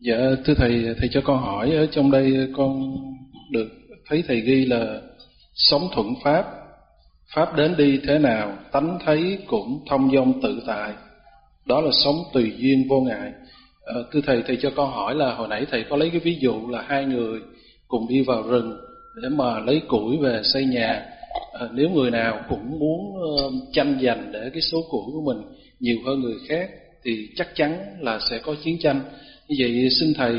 Dạ thưa thầy, thầy cho con hỏi ở trong đây con được thấy thầy ghi là sống thuận pháp, pháp đến đi thế nào, tánh thấy cũng thông dong tự tại. Đó là sống tùy duyên vô ngại. À, thưa thầy, thầy cho con hỏi là hồi nãy thầy có lấy cái ví dụ là hai người cùng đi vào rừng để mà lấy củi về xây nhà. À, nếu người nào cũng muốn uh, tranh giành để cái số củi của mình nhiều hơn người khác thì chắc chắn là sẽ có chiến tranh như vậy xin thầy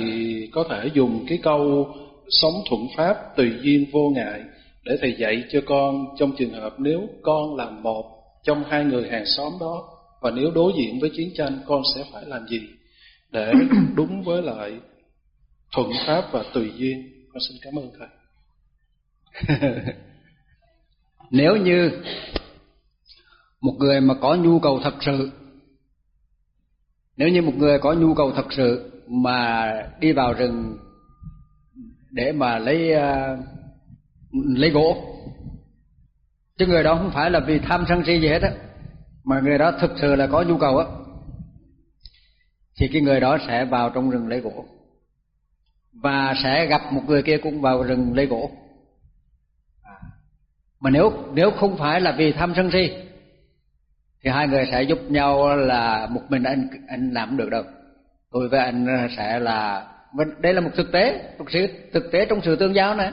có thể dùng cái câu sống thuận pháp tùy duyên vô ngại để thầy dạy cho con trong trường hợp nếu con là một trong hai người hàng xóm đó và nếu đối diện với chiến tranh con sẽ phải làm gì để đúng với lại thuận pháp và tùy duyên? Con xin cảm ơn thầy. Nếu như một người mà có nhu cầu thật sự nếu như một người có nhu cầu thật sự mà đi vào rừng để mà lấy uh, lấy gỗ. Chứ người đó không phải là vì tham sân si gì hết á mà người đó thực sự là có nhu cầu á. Thì cái người đó sẽ vào trong rừng lấy gỗ. Và sẽ gặp một người kia cũng vào rừng lấy gỗ. Mà nếu nếu không phải là vì tham sân si thì hai người sẽ giúp nhau là một mình anh anh làm được đâu tôi với anh ờ, sẽ là đây là một thực tế một sự thực tế trong sự tương giao này.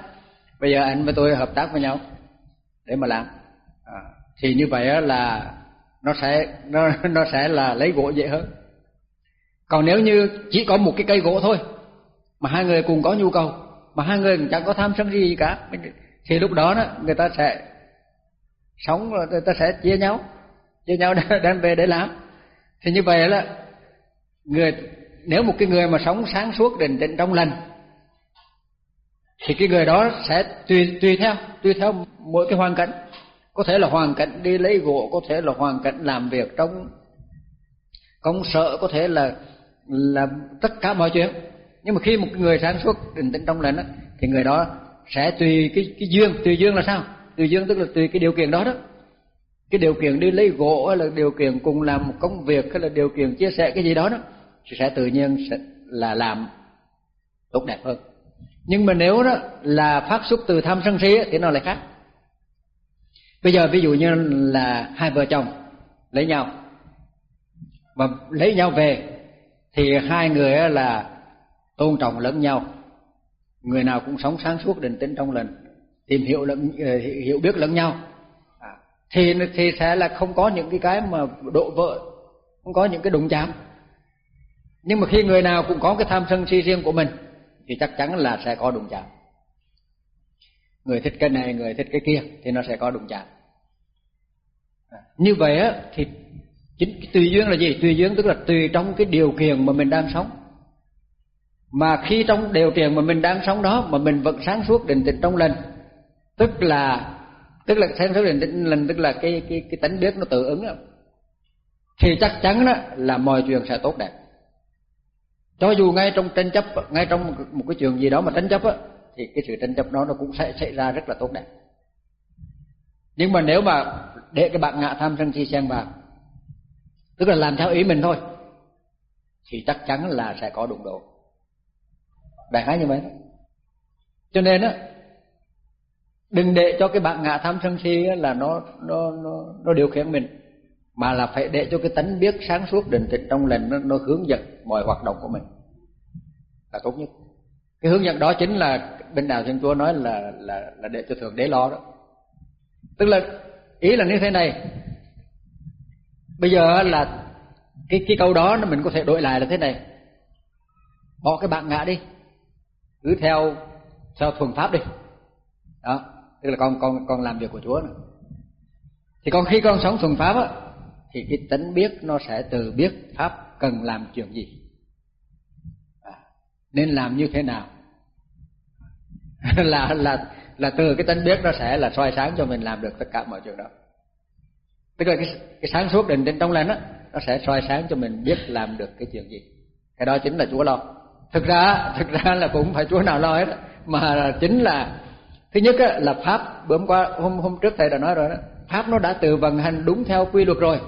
Bây giờ anh với tôi hợp tác với nhau để mà làm. À, thì như vậy là nó sẽ nó nó sẽ là lấy gỗ dễ hơn. Còn nếu như chỉ có một cái cây gỗ thôi mà hai người cùng có nhu cầu mà hai người chẳng có tham sân gì cả thì lúc đó đó người ta sẽ sống rồi người ta sẽ chia nhau chia nhau đem về để làm. Thì như vậy là người nếu một cái người mà sống sáng suốt, định tĩnh trong lành, thì cái người đó sẽ tùy tùy theo tùy theo mỗi cái hoàn cảnh. Có thể là hoàn cảnh đi lấy gỗ, có thể là hoàn cảnh làm việc trong công sở, có thể là là tất cả mọi chuyện. Nhưng mà khi một người sáng suốt, định tĩnh trong lành thì người đó sẽ tùy cái cái duyên. Tùy duyên là sao? Tùy duyên tức là tùy cái điều kiện đó đó. Cái điều kiện đi lấy gỗ, hay là điều kiện cùng làm một công việc, hay là điều kiện chia sẻ cái gì đó đó sẽ tự nhiên sẽ là làm tốt đẹp hơn. Nhưng mà nếu đó là phát xuất từ tham sân si thì nó lại khác. Bây giờ ví dụ như là hai vợ chồng lấy nhau và lấy nhau về thì hai người là tôn trọng lẫn nhau. Người nào cũng sống sáng suốt định tĩnh trong lành tìm hiểu lẫn ờ, hiểu biết lẫn nhau. À, thì thì sẽ là không có những cái cái mà độ vợ không có những cái đụng chạm nhưng mà khi người nào cũng có cái tham sân si riêng của mình, thì chắc chắn là sẽ có đụng chạm. Người thích cái này, người thích cái kia, thì nó sẽ có đụng chạm. À, như vậy á, thì chính tùy duyên là gì? Tùy duyên tức là tùy trong cái điều kiện mà mình đang sống. Mà khi trong điều kiện mà mình đang sống đó, mà mình vẫn sáng suốt định tĩnh trong lành, tức là tức là sáng suốt định tĩnh lành, tức là cái cái cái tánh biết nó tự ứng đó. thì chắc chắn đó là mọi chuyện sẽ tốt đẹp cho dù ngay trong tranh chấp, ngay trong một cái trường gì đó mà tranh chấp á, thì cái sự tranh chấp đó nó cũng sẽ xảy ra rất là tốt đẹp. Nhưng mà nếu mà để cái bạn ngạ tham sân si xen vào, tức là làm theo ý mình thôi, thì chắc chắn là sẽ có đụng độ. Đại khái như vậy. Cho nên á, đừng để cho cái bạn ngạ tham sân si là nó nó nó nó điều khiển mình mà là phải để cho cái tánh biết sáng suốt định tĩnh trong lành nó, nó hướng dẫn mọi hoạt động của mình. Là tốt nhất. Cái hướng dẫn đó chính là bên đạo thiên chúa nói là là là để cho thượng đế lo đó. Tức là ý là như thế này. Bây giờ là cái cái câu đó mình có thể đổi lại là thế này. Bỏ cái bạn ngã đi. Cứ theo theo thuần pháp đi. Đó. Tức là con con con làm việc của chúa này thì con khi con sống thuần pháp á thì cái tánh biết nó sẽ từ biết pháp cần làm chuyện gì. À, nên làm như thế nào? Là là là từ cái tánh biết nó sẽ là soi sáng cho mình làm được tất cả mọi chuyện đó. Tức là cái, cái sáng suốt định trên trong lành đó nó sẽ soi sáng cho mình biết làm được cái chuyện gì. Cái đó chính là chúa lo. Thực ra thực ra là cũng phải chúa nào lo hết mà chính là thứ nhất á, là pháp bữa hôm qua hôm hôm trước thầy đã nói rồi đó. Pháp nó đã tự vận hành đúng theo quy luật rồi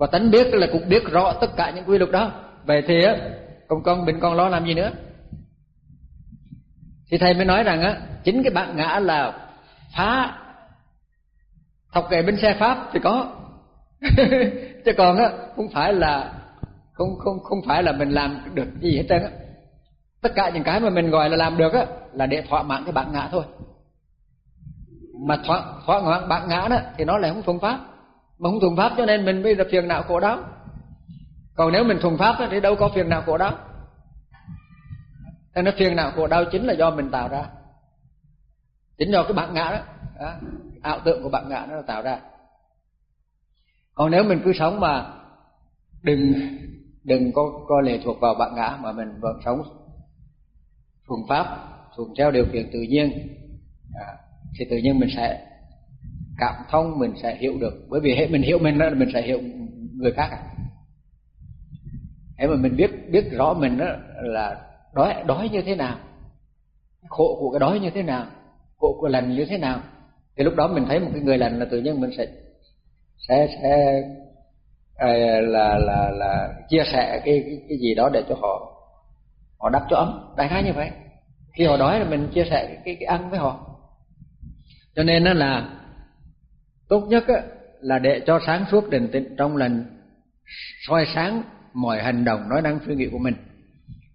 và tánh biết là cũng biết rõ tất cả những quy luật đó. Vậy thì á còn con mình còn lo làm gì nữa? Thì thầy mới nói rằng á, chính cái bạn ngã là phá. Học nghề bên xe pháp thì có. Chứ còn á, không phải là, không không không phải là mình làm được gì hết trơn á. Tất cả những cái mà mình gọi là làm được á, là để thỏa mãn cái bạn ngã thôi. Mà thỏa thỏa mãn bạn ngã đó, thì nó lại không phương pháp mà không thuần pháp cho nên mình mới là phiền não khổ đau. Còn nếu mình thuần pháp thì đâu có phiền não khổ đau. Nên nó phiền não khổ đau chính là do mình tạo ra. Chính do cái bản ngã đó, đó ảo tượng của bản ngã nó tạo ra. Còn nếu mình cứ sống mà đừng đừng có có lệ thuộc vào bản ngã mà mình vẫn sống thuần pháp thuần theo điều kiện tự nhiên à, thì tự nhiên mình sẽ cảm thông mình sẽ hiểu được. Bởi vì hệ mình hiểu mình đó mình sẽ hiểu người khác à. Hệ mà mình biết biết rõ mình đó là đói đói như thế nào khổ của cái đói như thế nào khổ của lành như thế nào thì lúc đó mình thấy một cái người lành là tự nhiên mình sẽ sẽ sẽ là là là là chia sẻ cái, cái cái gì đó để cho họ họ đắp cho ấm. Đại khái như vậy. Khi họ đói là mình chia sẻ cái cái ăn với họ. Cho nên nó là tốt nhất á, là để cho sáng suốt định tĩnh trong lần soi sáng mọi hành động nói năng suy nghĩ của mình.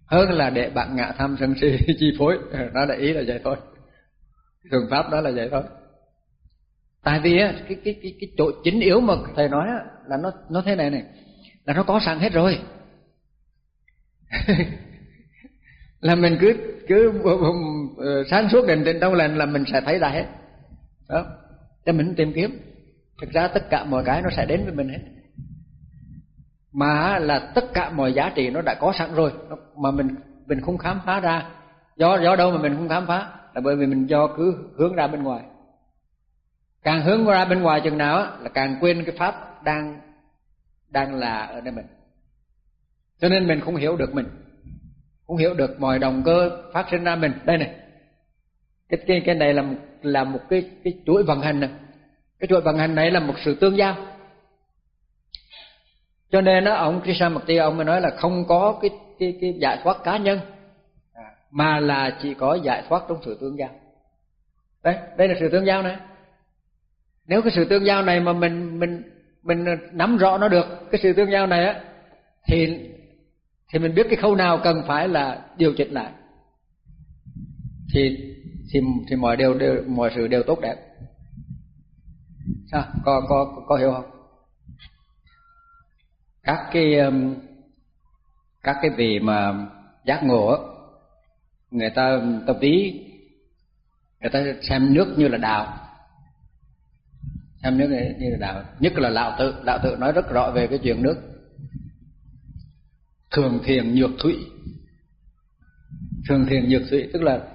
Hơn là để bạn ngạ tham sân si chi phối. Nó là ý là vậy thôi. Phương pháp đó là vậy thôi. Tại vì á cái cái cái cái chỗ chính yếu mà thầy nói á, là nó nó thế này này là nó có sẵn hết rồi. Là mình cứ cứ ờ, sáng suốt định tĩnh trong lành là mình sẽ thấy ra hết. Đó để mình tìm kiếm. Thực ra tất cả mọi cái nó sẽ đến với mình hết. Mà là tất cả mọi giá trị nó đã có sẵn rồi, mà mình mình không khám phá ra. Do do đâu mà mình không khám phá? Là bởi vì mình do cứ hướng ra bên ngoài. Càng hướng ra bên ngoài chừng nào là càng quên cái pháp đang đang là ở đây mình. Cho nên mình không hiểu được mình. Không hiểu được mọi động cơ phát sinh ra mình. Đây này cái cái cái này là một, là một cái cái chuỗi vận hành này cái chuỗi vận hành này là một sự tương giao. Cho nên đó ông Krishnamurti ông mới nói là không có cái cái cái giải thoát cá nhân mà là chỉ có giải thoát trong sự tương giao. Đây đây là sự tương giao này. Nếu cái sự tương giao này mà mình mình mình nắm rõ nó được cái sự tương giao này á thì thì mình biết cái khâu nào cần phải là điều chỉnh lại. Thì thì thì mọi điều đều mọi sự đều tốt đẹp. Sao? Có có có hiểu không? Các cái um, các cái vị mà giác ngộ người ta tập tí người ta xem nước như là đạo, xem nước như là đạo. Nhất là lão tự. Lão tự nói rất rõ về cái chuyện nước. Thường thiền nhược thủy. Thường thiền nhược thủy tức là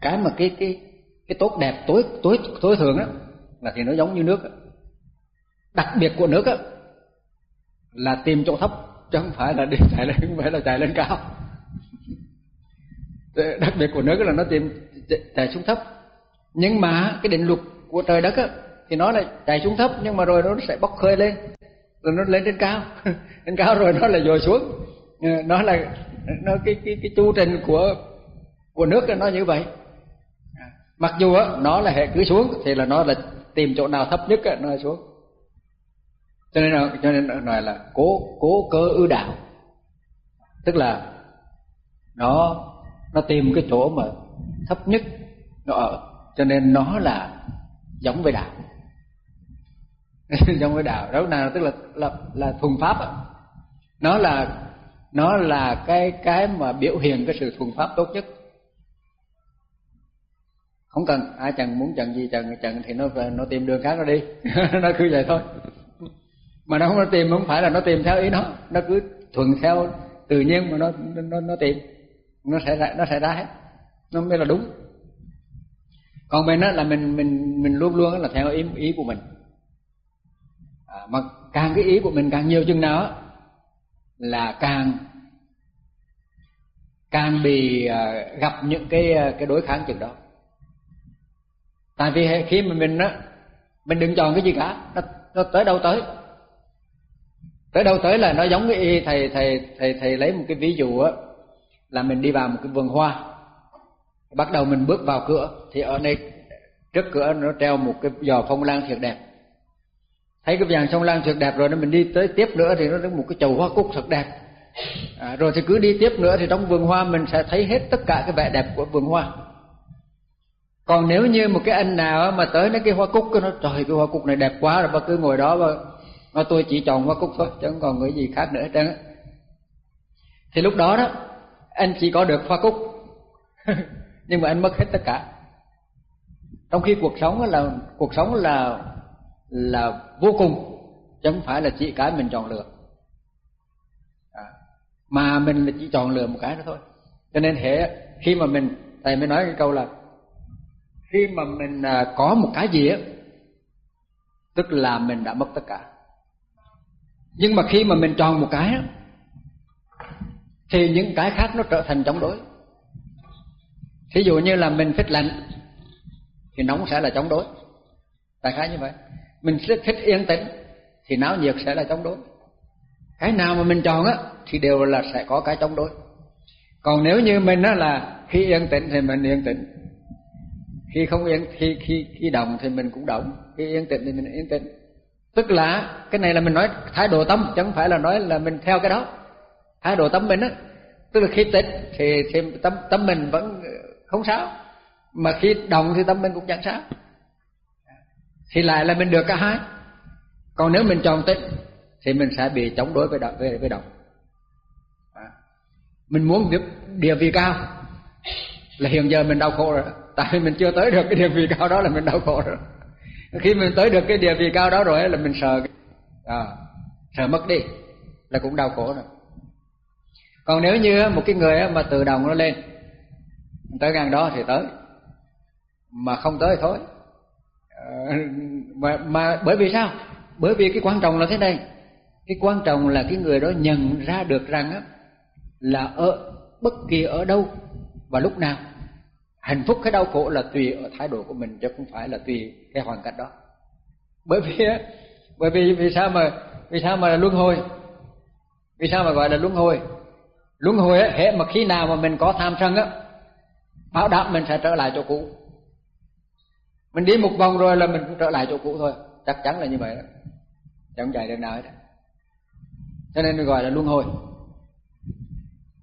cái mà cái cái cái tốt đẹp tối tối tối thường đó là thì nó giống như nước đặc biệt của nước á, là tìm chỗ thấp, chứ không phải là đi chạy lên, không phải là chạy lên cao. Đặc biệt của nước là nó tìm chạy xuống thấp. Nhưng mà cái định luật của trời đất á, thì nó lại chạy xuống thấp, nhưng mà rồi nó sẽ bốc khơi lên, rồi nó lên trên cao. Lên cao rồi nó lại dồi xuống. Ờ, nó là nó cái cái cái chu trình của của nước là nó như vậy mặc dù á nó là hệ cứ xuống thì là nó là tìm chỗ nào thấp nhất á nó xuống. Cho nên là, cho nên nói là cố cố cơ ư đạo. Tức là nó nó tìm cái chỗ mà thấp nhất nó ở. Cho nên nó là giống với đạo. Giống với đạo. Đó nào tức là là là thuần pháp á. Nó là nó là cái cái mà biểu hiện cái sự thuần pháp tốt nhất không cần. Ai chẳng muốn chẳng gì chẳng chẳng thì nó nó tìm đường khác nó đi. Nó cứ vậy thôi. Mà nó không nó tìm không phải là nó tìm theo ý nó. Nó cứ thuận theo tự nhiên mà nó nó nó tìm. Nó sẽ ra nó sẽ ra hết. Nó mới là đúng. Còn mình đó là mình mình mình luôn luôn là theo ý ý của mình. À, mà càng cái ý của mình càng nhiều chừng nào là càng càng bị à, gặp những cái à, cái đối kháng chừng đó tại vì khi mà mình á mình đừng chọn cái gì cả nó, nó tới đâu tới. Tới đâu tới là nó giống cái thầy thầy thầy thầy lấy một cái ví dụ á là mình đi vào một cái vườn hoa. Bắt đầu mình bước vào cửa thì ở đây trước cửa nó treo một cái giò phong lan thiệt đẹp. Thấy cái vàng phong lan thiệt đẹp rồi nên mình đi tới tiếp nữa thì nó có một cái chậu hoa cúc thật đẹp. À, rồi thì cứ đi tiếp nữa thì trong vườn hoa mình sẽ thấy hết tất cả cái vẻ đẹp của vườn hoa còn nếu như một cái anh nào mà tới nó cái hoa cúc nó trời cái hoa cúc này đẹp quá rồi bà cứ ngồi đó mà, mà tôi chỉ chọn hoa cúc thôi chứ không còn cái gì khác nữa trơn thì lúc đó đó anh chỉ có được hoa cúc. Nhưng mà anh mất hết tất cả. Trong khi cuộc sống là cuộc sống là là vô cùng chứ không phải là chỉ cái mình chọn lựa. À, mà mình là chỉ chọn lựa một cái đó thôi. Cho nên hệ khi mà mình thầy mới nói cái câu là khi mà mình à, có một cái gì á tức là mình đã mất tất cả. Nhưng mà khi mà mình chọn một cái á thì những cái khác nó trở thành chống đối. Thí dụ như là mình thích lạnh thì nóng sẽ là chống đối. Đại khái như vậy. Mình thích, thích yên tĩnh thì náo nhiệt sẽ là chống đối. Cái nào mà mình chọn á thì đều là sẽ có cái chống đối. Còn nếu như mình á là khi yên tĩnh thì mình yên tĩnh khi không yên khi khi khi động thì mình cũng động khi yên tĩnh thì mình yên tĩnh. Tức là cái này là mình nói thái độ tâm chứ không phải là nói là mình theo cái đó. Thái độ tâm mình á tức là khi tĩnh thì thì tâm tâm mình vẫn không sao. Mà khi động thì tâm mình cũng chẳng sao. Thì lại là mình được cả hai. Còn nếu mình chọn tĩnh thì mình sẽ bị chống đối với động với, với động. À, mình muốn địa vị cao. Là hiện giờ mình đau khổ rồi tại vì mình chưa tới được cái địa vị cao đó là mình đau khổ rồi. Khi mình tới được cái địa vị cao đó rồi là mình sợ à, sợ mất đi là cũng đau khổ rồi. Còn nếu như một cái người mà tự động nó lên tới ngang đó thì tới mà không tới thì thôi. Ờ, mà, mà bởi vì sao? Bởi vì cái quan trọng là thế này. Cái quan trọng là cái người đó nhận ra được rằng á là ở bất kỳ ở đâu và lúc nào hạnh phúc hay đau khổ là tùy ở thái độ của mình, chứ không phải là tùy cái hoàn cảnh đó. Bởi vì bởi vì vì sao mà, vì sao mà là luân hồi? Vì sao mà gọi là luân hồi? Luân hồi á hệ mà khi nào mà mình có tham sân á bảo đảm mình sẽ trở lại chỗ cũ. Mình đi một vòng rồi là mình cũng trở lại chỗ cũ thôi. Chắc chắn là như vậy đó. Chẳng chạy được nào hết cho nên mình gọi là luân hồi.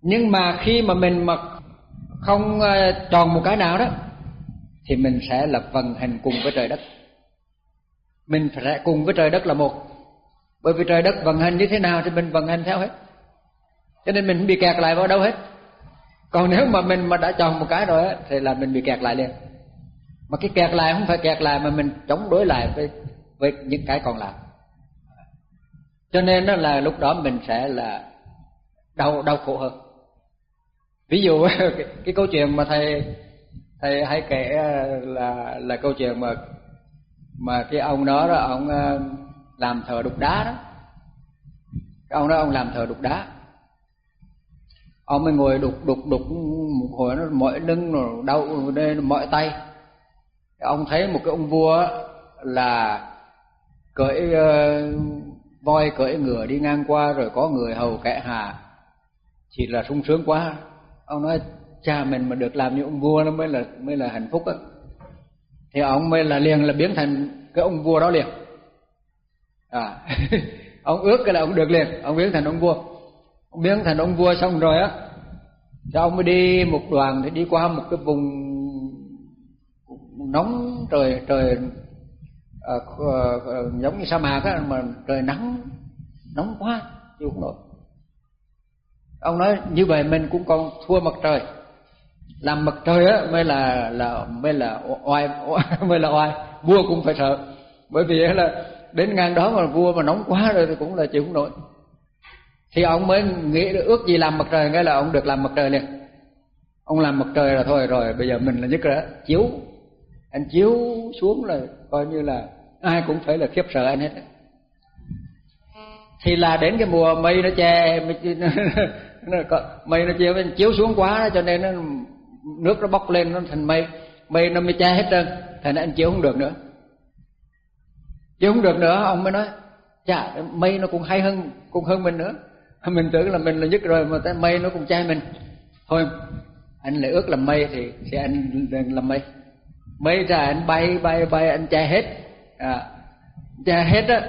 Nhưng mà khi mà mình mà không ờ, tròn một cái nào đó, thì mình sẽ là vận hành cùng với trời đất. Mình sẽ cùng với trời đất là một. Bởi vì trời đất vận hành như thế nào thì mình vận hành theo hết. Cho nên mình không bị kẹt lại vào đâu hết. Còn nếu mà mình mà đã chọn một cái rồi á, thì là mình bị kẹt lại liền. Mà cái kẹt lại không phải kẹt lại mà mình chống đối lại với với những cái còn lại. Cho nên đó là lúc đó mình sẽ là đau đau khổ hơn ví dụ cái, cái câu chuyện mà thầy thầy hay kể ờ, là là câu chuyện mà mà cái ông đó đó ông ờ, làm thờ đục đá đó. Cái ông đó ông làm thờ đục đá. Ông mới ngồi đục đục đục một hồi nó mỏi lưng rồi đau đây mỏi tay. Ông thấy một cái ông vua là cưỡi ờ, voi cưỡi ngựa đi ngang qua rồi có người hầu kẻ hà chỉ là sung sướng quá ông nói cha mình mà được làm như ông vua nó mới là mới là hạnh phúc á. Thì ông mới là liền là biến thành cái ông vua đó liền. À ông ước cái là ông được liền ông biến thành ông vua. Ông biến thành ông vua xong rồi á thì ông mới đi một đoàn thì đi qua một cái vùng nóng trời trời à, à, giống như sa mạc á mà trời nắng nóng quá chịu không nổi ông nói, như vậy mình cũng còn thua mặt trời. Làm mặt trời á, mới là là, mới là oai mới là oai. Vua cũng phải sợ. Bởi vì là đến ngang đó mà vua mà nóng quá rồi thì cũng là chịu không nổi. Thì ông mới nghĩ ước gì làm mặt trời ngay là ông được làm mặt trời liền. Ông làm mặt trời là thôi rồi, bây giờ mình là nhất rồi chiếu, anh chiếu xuống là coi như là ai cũng phải là khiếp sợ anh hết thì là đến cái mùa mây nó che nó mây nó chiếu, chiếu xuống quá cho nên nó nước nó bốc lên nó thành mây. Mây nó mới che hết trơn thành anh chiếu không được nữa. Chiếu không được nữa ông mới nói chà mây nó cũng hay hơn cũng hơn mình nữa. Mình tưởng là mình là nhất rồi mà tới mây nó cũng che mình. Thôi anh lại ước làm mây thì sẽ anh làm mây. Mây ra anh bay bay bay anh che hết. À, che hết á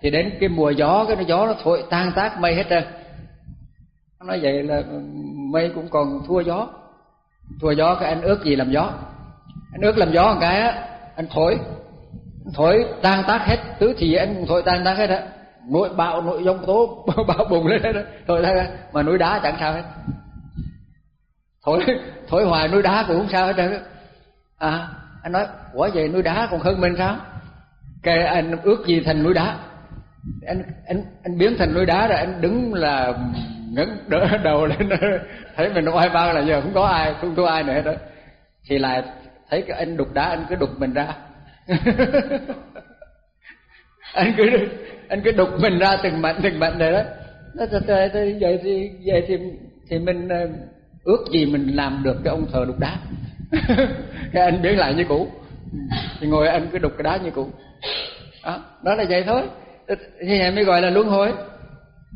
thì đến cái mùa gió cái gió nó thổi tan tác mây hết trơn nói vậy là ừ, mây cũng còn thua gió. Thua gió cái anh ước gì làm gió. Anh ước làm gió một cái á, anh thổi. Anh thổi tan tác hết. Tứ thì anh cũng thổi tan tác hết á. Nội bạo nội giông tố bạo bùng lên hết thổi ra, mà núi đá chẳng sao hết. Thổi thổi hoài núi đá cũng không sao hết trơn à anh nói quả vậy núi đá còn hơn mình sao? Cái anh ước gì thành núi đá. Anh anh anh biến thành núi đá rồi anh đứng là ngẩng đỡ đầu lên. Thấy mình oai bao là giờ không có ai không có ai nữa hết đó. Thì lại thấy cái anh đục đá anh cứ đục mình ra. Anh cứ anh cứ đục mình ra từng mạnh từng mạnh này đó. Nó thật vậy thì vậy thì thì mình ờ, ước gì mình làm được cái ông thờ đục đá. Cái anh biến lại như cũ. Thì ngồi anh cứ đục cái đá như cũ. Đó, đó là vậy thôi. Như vậy mới gọi là luân hồi.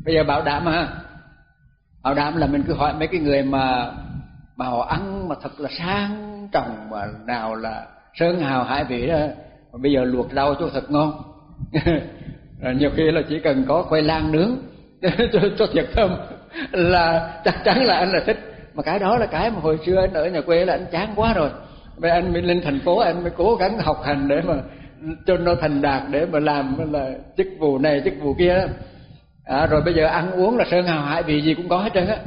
Bây giờ bảo đảm mà bảo đảm là mình cứ hỏi mấy cái người mà mà họ ăn mà thật là sang trọng mà nào là sơn hào hải vị đó mà bây giờ luộc rau cho thật ngon. Nhiều khi là chỉ cần có khoai lang nướng cho, cho thiệt thơm là chắc chắn là anh là thích. Mà cái đó là cái mà hồi xưa anh ở nhà quê là anh chán quá rồi. Bây anh mới lên thành phố anh mới cố gắng học hành để mà cho nó thành đạt để mà làm là chức vụ này chức vụ kia à, rồi bây giờ ăn uống là sơn hào hải vì gì cũng có hết trơn á.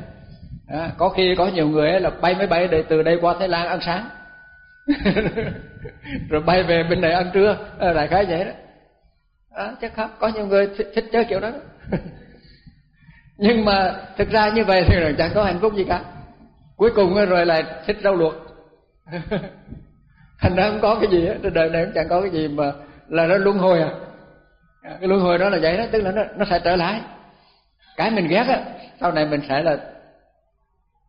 À, có khi có nhiều người là bay máy bay để từ đây qua thái lan ăn sáng. Rồi bay về bên này ăn trưa. À, đại khái vậy đó. À, chắc không có nhiều người thích, thích chơi kiểu đó nhưng mà thực ra như vậy thì chẳng có hạnh phúc gì cả. Cuối cùng rồi lại thích rau luộc. Thành ra không có cái gì hết đời này cũng chẳng có cái gì mà là nó luân hồi à. À, cái luân hồi đó là vậy đó, tức là nó nó sẽ trở lại. Cái mình ghét á, sau này mình sẽ là,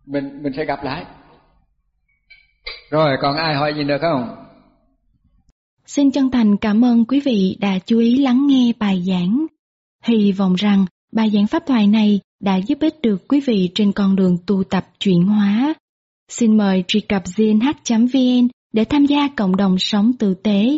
mình mình sẽ gặp lại. Rồi, còn ai hỏi gì nữa không? Xin chân thành cảm ơn quý vị đã chú ý lắng nghe bài giảng. Hy vọng rằng bài giảng pháp thoại này đã giúp ích được quý vị trên con đường tu tập chuyển hóa. Xin mời truy cập gnh.vn để tham gia cộng đồng sống tử tế